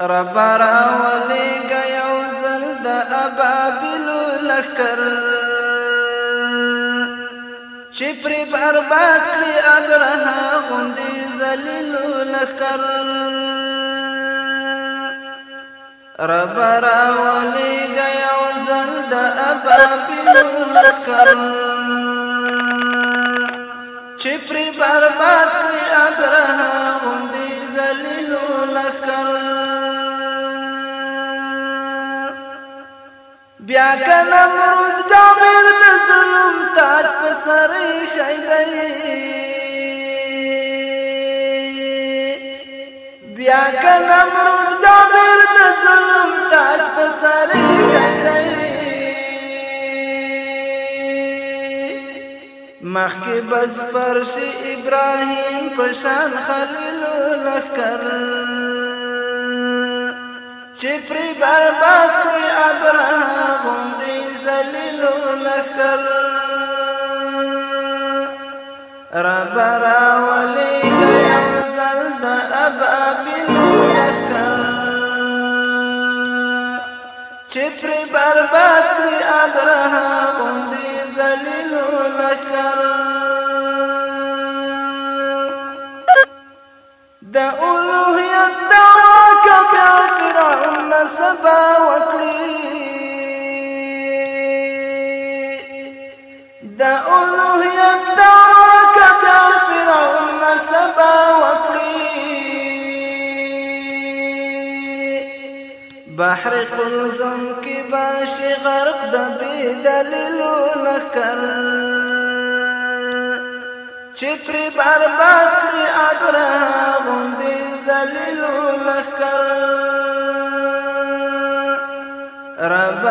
رب راولی گیو زلد ابابلو لکر چی پری برباد لی ابرها غندی زلیلو لکر رب راولی گیو زلد ابابلو لکر چی پری برباد بیا کنم روز کامل د ظلم تاج په سر خیږي بیا کنم روز کامل د ظلم تاج په سر مخکې بس پر شي ابراهيم پشان خلل لکر شفري پر برباد ابراهام باندې ذلیل لکر رب را ولي زلد ابا بن لکر چې پر برباد ابراهام باندې ذلیل لکر د اولوهیت وسبا وكريء دعوه يدعك كافرون سبا وكريء بحر قلزم كباش غرق دبي دليل لكر چې پر برباد دی ابره غوندې لکر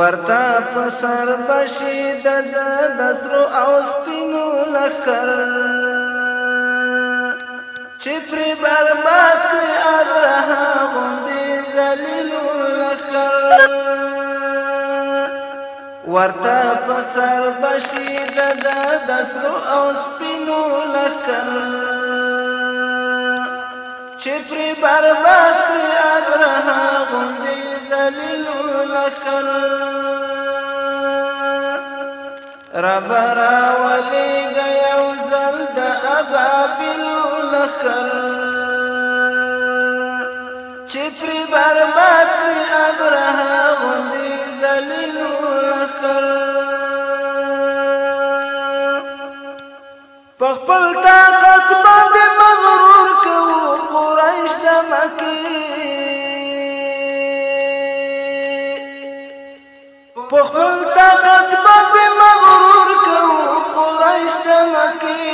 ورتا پسر بشي د دسرو او سپینو لکر چې پر برباد اغره غوندې ذلیل لکر ورتا پسر بشي د دسرو او سپینو لکر چې پر برباد اغره غوندې ذلیل نکل رب را ولی یو زل د ابابل نکل چې پر برباد ابرها غوندي ذلیل نکل په خپل پخل طاقت باندې مغرور کو قریش د مکی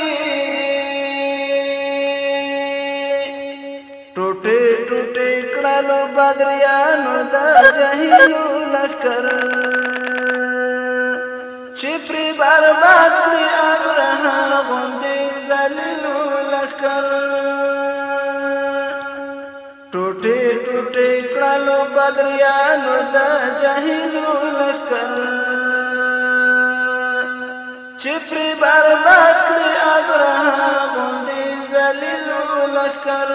ټوټه ټوټه کړلو بدریانو د جهیو لکر چې پر برباد کړی ابراهیم غوندې ذلیل لکر بدریانو دا جاہلو لکر چپری برباد کری ابرها غندی زلیلو لکر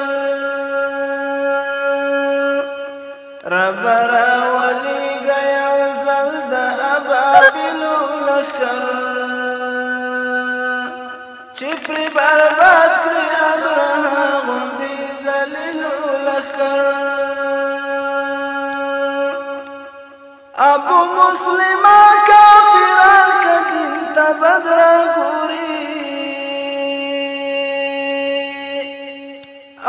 رب راولی گیا وزل دا ابابلو لکر چپری برباد کری ابرها غندی زلیلو لکر ابو مسلمہ کافرہ کدن تبدر گوری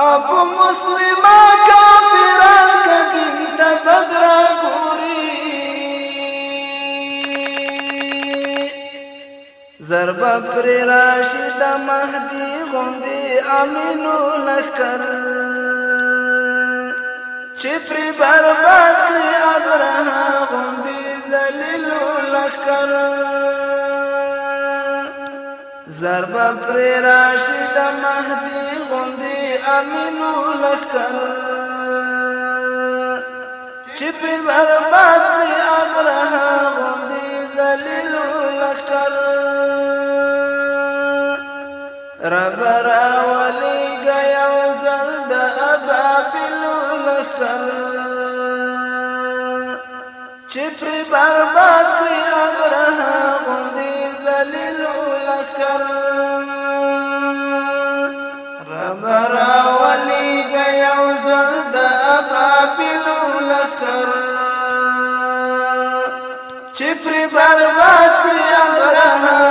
ابو مسلمہ کافرہ کدن تبدر گوری ضرب پر راشد مہدی غندی امینو لکر چپری برباد ضرب پر راشد مهدی غوندی امینو لکل چې په برباد دی امره غوندی ذلیل لکل رب را ولی گیا زند ابابل لکل چې په برباد دی امره غوندی ذلیل لکل Cifri berbat yang berharap